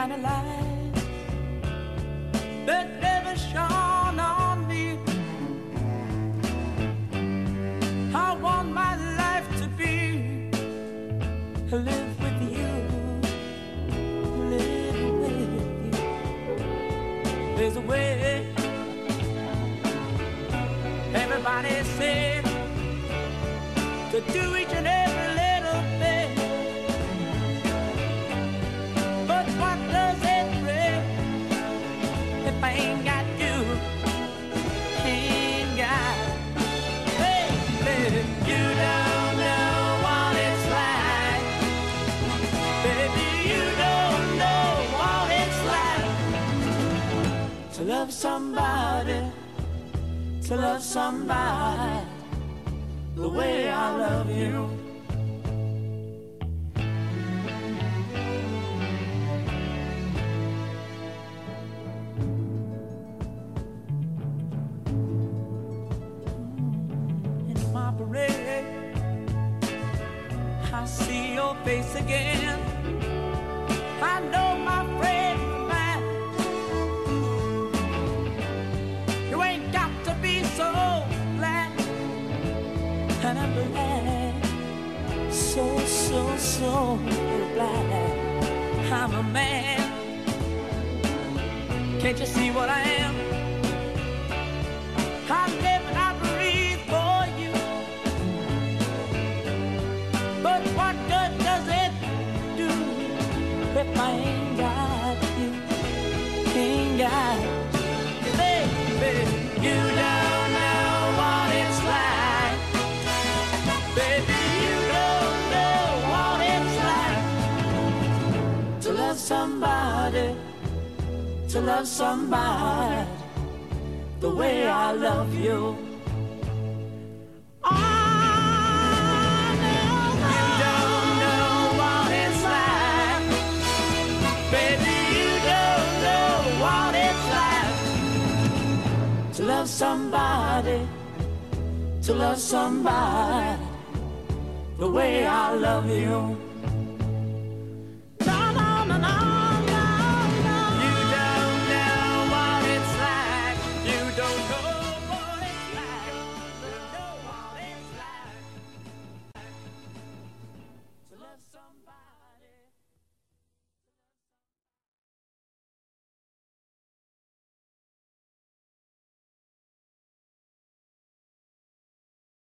kind of light that never shone on me. I want my life to be live with you, live with you. There's a way. Everybody said to do each love somebody, to love somebody the way I love you. Parade, I see your face again. I know my friend of mine. You ain't got to be so glad and I'm glad, so, so, so glad I'm a man. Can't you see what I am? I ain't got you? Ain't got baby. You don't know what it's like. Baby, you don't know what it's like to love somebody, to love somebody the way I love you. To love somebody, to love somebody the way I love you.